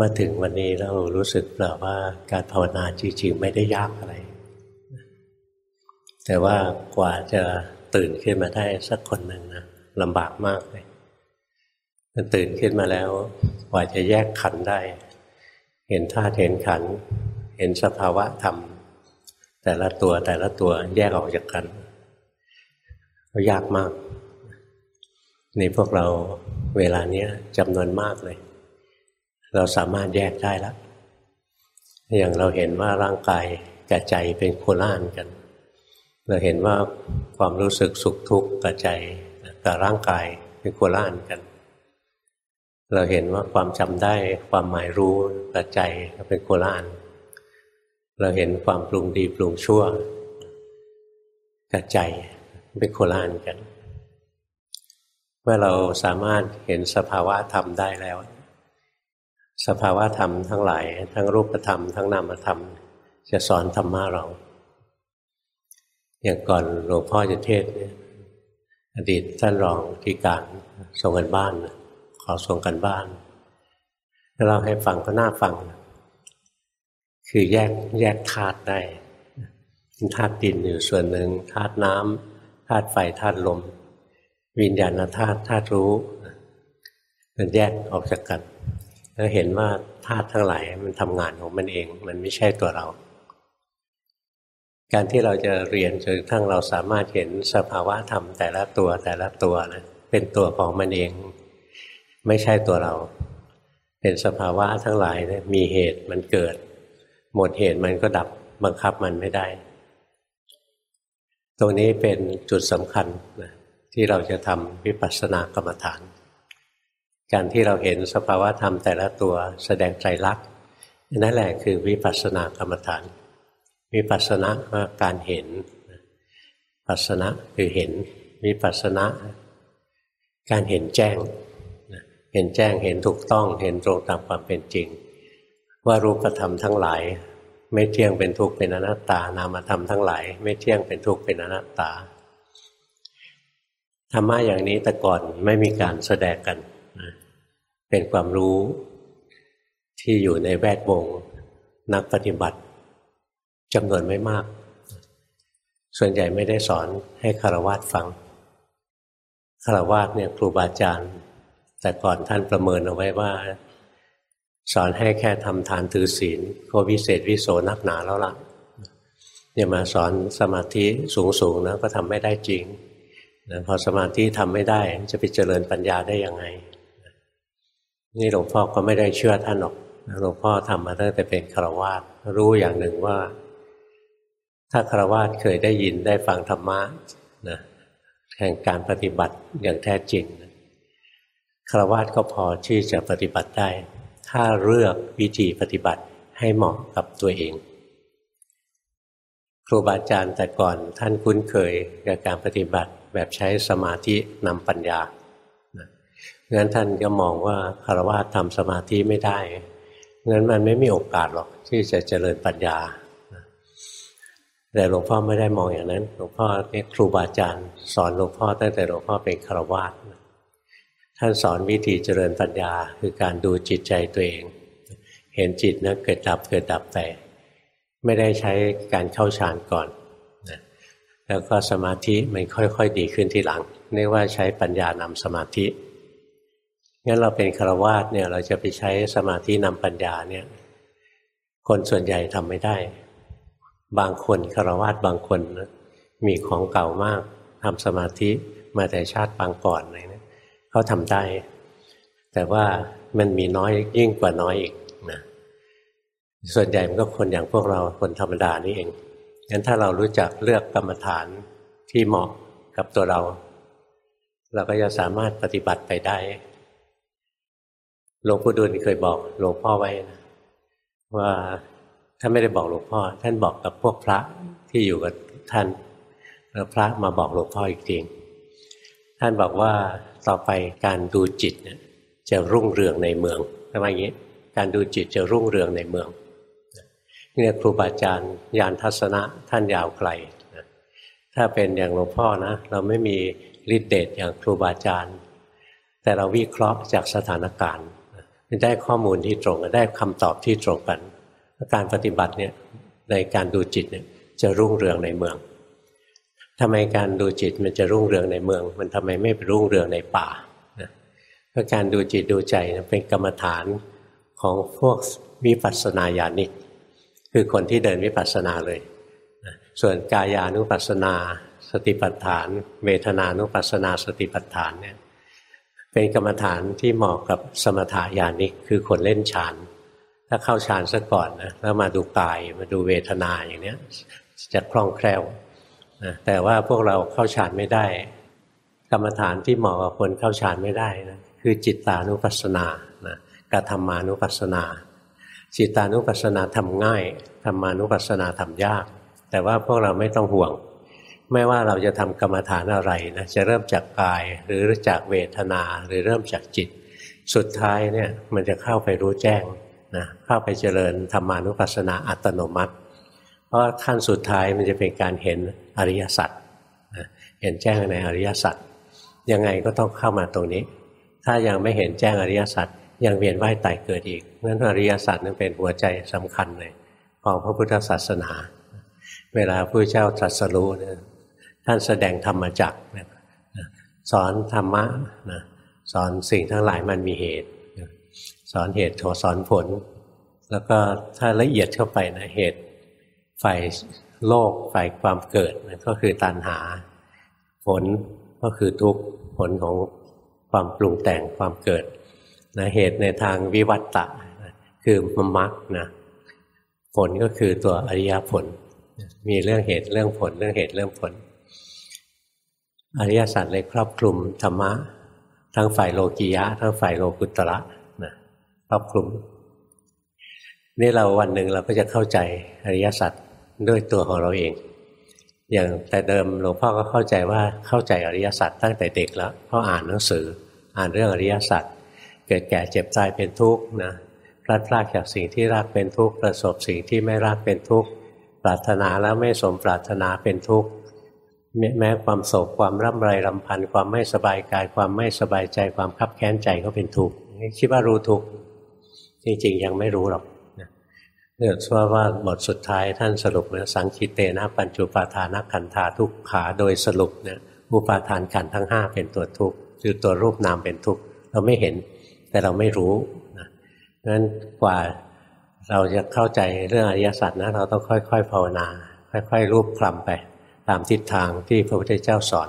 มาถึงวันนี้เรารู้สึกเปล่าว่าการภาวนาจริงๆ ไม่ได้ยากอะไร แต่ว่ากว่าจะตื่นขึ้นมาได้สักคนหนึ่งนะลำบากมากเลยมันตื่นขึ้นมาแล้ว กว่าจะแยกขันได้ เห็นธาตุเห็นขัน เห็นสภาวะธรรม แต่ละตัวแต่ละตัวแยกออกจากกันก็ยากมาก ในพวกเราเวลาเนี้ยจำนวนมากเลย เราสามารถแยกได้แล้วอย่างเราเห็นว่าร่างกายกับใจเป็นโคล่านกัน เราเห็นว่าความรู้สึกสุขทุกข์กับใจกับร่างกายเป็นโคล่านกัน เราเห็นว่าความจำได้ความหมายรู้กับใจเป็นโคล่าน เราเห็นความปรุงดีปรุงชั่วกับใจเป็นโคล่านกัน เมื่อเราสามารถเห็นสภาวะธรรมได้แล้ว สภาวะธรรมทั้งหลาย ทั้งรูปธรรม ทั้งนามธรรม จะสอนธรรมะเรา อย่างก่อนหลวงพ่อจะเทศเนี่ยอดีตท่านรองที่การส่งกันบ้าน ขอส่งกันบ้านเราให้ฟังก็น่าฟัง คือแยกแยกธาตุได้ธาตุดินอยู่ส่วนหนึ่งธาตุน้ำธาตุไฟธาตุลม วิญญาณธาตุธาตุรู้มันแยกออกจากกัน แล้วเห็นว่าธาตุทั้งหลายมันทำงานของมันเอง มันไม่ใช่ตัวเรา การที่เราจะเรียนจนทั้งเราสามารถเห็นสภาวะธรรมแต่ละตัวแต่ละตัวนะเป็นตัวของมันเอง ไม่ใช่ตัวเรา เป็นสภาวะทั้งหลายนะมีเหตุมันเกิด หมดเหตุมันก็ดับบังคับมันไม่ได้ ตรงนี้เป็นจุดสำคัญนะที่เราจะทำวิปัสสนากรรมฐาน การที่เราเห็นสภาวะธรรมแต่ละตัวแสดงใจรักนั่นแหละคือวิปัสสนากรรมฐาน วิปัสสนาว่าการเห็น ปัสสนะคือเห็น วิปัสสนาการเห็นแจ้ง เห็นแจ้งเห็นถูกต้อง เห็นตรงตามความเป็นจริง ว่ารูปธรรมทั้งหลาย ไม่เที่ยงเป็นทุกข์เป็นอนัตตานามธรรมทั้งหลาย ไม่เที่ยงเป็นทุกข์เป็นอนัตตาธรรมะอย่างนี้แต่ก่อนไม่มีการแสดงกัน เป็นความรู้ที่อยู่ในแวดวงนักปฏิบัติจำนวนไม่มาก ส่วนใหญ่ไม่ได้สอนให้คารวะฟังคารวะเนี่ยครูบาอาจารย์ แต่ก่อนท่านประเมินเอาไว้ว่า สอนให้แค่ทำทานถือศีลก็วิเศษวิโสนักหนาแล้วล่ะอย่ามาสอนสมาธิสูงๆนะก็ทำไม่ได้จริงนะพอสมาธิทำไม่ได้จะไปเจริญปัญญาได้ยังไง นี่หลวงพ่อก็ไม่ได้เชื่อท่านหรอกหลวงพ่อทำมาตั้งแต่เป็นฆราวาสรู้อย่างหนึ่งว่า ถ้าฆราวาสเคยได้ยินได้ฟังธรรมะนะแห่งการปฏิบัติอย่างแท้จริงฆราวาสก็พอที่จะปฏิบัติได้ ถ้าเลือกวิธีปฏิบัติให้เหมาะกับตัวเอง ครูบาอาจารย์แต่ก่อนท่านคุ้นเคยกับการปฏิบัติแบบใช้สมาธินำปัญญา งั้นท่านก็มองว่าคารวะทำสมาธิไม่ได้งั้นมันไม่มีโอกาสหรอกที่จะเจริญปัญญา แต่หลวงพ่อไม่ได้มองอย่างนั้น หลวงพ่อเนี่ยครูบาอาจารย์ สอนหลวงพ่อตั้งแต่หลวงพ่อเป็นคารวะท่านสอนวิธีเจริญปัญญา คือการดูจิตใจตัวเอง เห็นจิตนะเกิดดับเกิดดับแต่ไม่ได้ใช้การเข้าฌานก่อนแล้วก็สมาธิมันค่อยๆ ดีขึ้นทีหลังเรียกว่าใช้ปัญญานำสมาธิ งั้นเราเป็นฆราวาสเนี่ย เราจะไปใช้สมาธินำปัญญาเนี่ย คนส่วนใหญ่ทำไม่ได้ บางคนฆราวาสบางคนนะมีของเก่ามากทำสมาธิมาแต่ชาติปางก่อนอะไรเนี่ยเขาทำได้ แต่ว่ามันมีน้อยยิ่งกว่าน้อยอีกนะส่วนใหญ่มันก็คนอย่างพวกเราคนธรรมดานี่เองงั้นถ้าเรารู้จักเลือกกรรมฐานที่เหมาะกับตัวเรา เราก็จะสามารถปฏิบัติไปได้ หลวงปู่ดูลเคยบอกหลวงพ่อไว้นะว่าท่านไม่ได้บอกหลวงพ่อ ท่านบอกกับพวกพระที่อยู่กับท่านแล้วพระมาบอกหลวงพ่ออีกทีท่านบอกว่าต่อไปการดูจิตจะรุ่งเรืองในเมืองทำไมอย่างนี้ การดูจิตจะรุ่งเรืองในเมืองเนี่ยครูบาอาจารย์ยานทัศนะท่านยาวไกลนะถ้าเป็นอย่างหลวงพ่อนะ เราไม่มีฤทธิเดชอย่างครูบาอาจารย์ แต่เราวิเคราะห์จากสถานการณ์ ได้ข้อมูลที่ตรงได้คำตอบที่ตรงกันการปฏิบัติเนี่ยในการดูจิตเนี่ยจะรุ่งเรืองในเมืองทำไมการดูจิตมันจะรุ่งเรืองในเมือง มันทำไมไม่ไปรุ่งเรืองในป่าเพราะการดูจิตดูใจเป็นกรรมฐานของพวกวิปัสสนาญาณิก คือคนที่เดินวิปัสสนาเลย ส่วนกายานุปัสสนา สติปัฏฐาน เวทนานุปัสสนาสติปัฏฐานเนี่ย เป็นกรรมฐานที่เหมาะกับสมถายานิกคือคนเล่นฌานถ้าเข้าฌานซะก่อนนะแล้วมาดูกายมาดูเวทนาอย่างเนี้ยจะคล่องแคล่วนะแต่ว่าพวกเราเข้าฌานไม่ได้ กรรมฐานที่เหมาะกับคนเข้าฌานไม่ได้นะคือจิตตานุปัสสนานะกธรรมานุปัสสนา จิตานุปัสสนาทำง่ายธรรมานุปัสสนาทำยาก แต่ว่าพวกเราไม่ต้องห่วง ไม่ว่าเราจะทำกรรมฐานอะไรนะจะเริ่มจากกายหรือจากเวทนาหรือเริ่มจากจิต สุดท้ายเนี่ยมันจะเข้าไปรู้แจ้งนะเข้าไปเจริญธรรมานุปัสสนาอัตโนมัติ เพราะขั้นสุดท้ายมันจะเป็นการเห็นอริยสัจนะเห็นแจ้งในอริยสัจยังไงก็ต้องเข้ามาตรงนี้ ถ้ายังไม่เห็นแจ้งอริยสัจยังเวียนว่ายตายเกิดอีกนั้นอริยสัจนั้นเป็นหัวใจสำคัญเลยของพระพุทธศาสนา เวลาพระเจ้าตรัสรู้เนี่ย ท่านแสดงธรรมจักสอนธรรมะนะสอนสิ่งทั้งหลายมันมีเหตุ สอนเหตุโทสอนผล แล้วก็ถ้าละเอียดเข้าไปนะเหตุฝ่ายโลกฝ่ายความเกิดนะก็คือตัณหา ผลก็คือทุกผลของความปรุงแต่งความเกิดนะเหตุในทางวิวัตตะคือมมรรคนะผลก็คือตัวอริยผล มีเรื่องเหตุเรื่องผลเรื่องเหตุเรื่องผล อริยสัจเลยครอบคลุมธรรมะ ทั้งฝ่ายโลกียะ ทั้งฝ่ายโลกุตระครอบคลุม นี่เราวันหนึ่งเราก็จะเข้าใจอริยสัจด้วยตัวของเราเอง อย่างแต่เดิมหลวงพ่อก็เข้าใจว่าเข้าใจอริยสัจตั้งแต่เด็กแล้วเพราะอ่านหนังสืออ่านเรื่องอริยสัจเกิดแก่เจ็บตายเป็นทุกข์นะพลัดพรากจากสิ่งที่รักเป็นทุกข์ประสบสิ่งที่ไม่รักเป็นทุกข์ปรารถนาแล้วไม่สมปรารถนาเป็นทุกข์ แม้ความโศกความร่ำไรรำพันความไม่สบายกาย ความไม่สบายใจ ความคับแค้นใจก็เป็นทุกข์คิดว่ารู้ทุกข์จริง ๆ ยังไม่รู้หรอกเนี่ยเพราว่าบทสุดท้ายท่านสรุปเนี่ยสังคิเตนะปัญจุปาทานขันธาทุกขาโดยสรุปเนี่ยอุปาทานขันทั้งห้าเป็นตัวทุกข์คือตัวรูปนามเป็นทุกข์เราไม่เห็นแต่เราไม่รู้นะนั้นกว่าเราจะเข้าใจเรื่องอริยสัจนะเราต้องค่อย ๆ ภาวนา ค่อย ๆ รูปคลำไป ตามทิศทางที่พระพุทธเจ้าสอน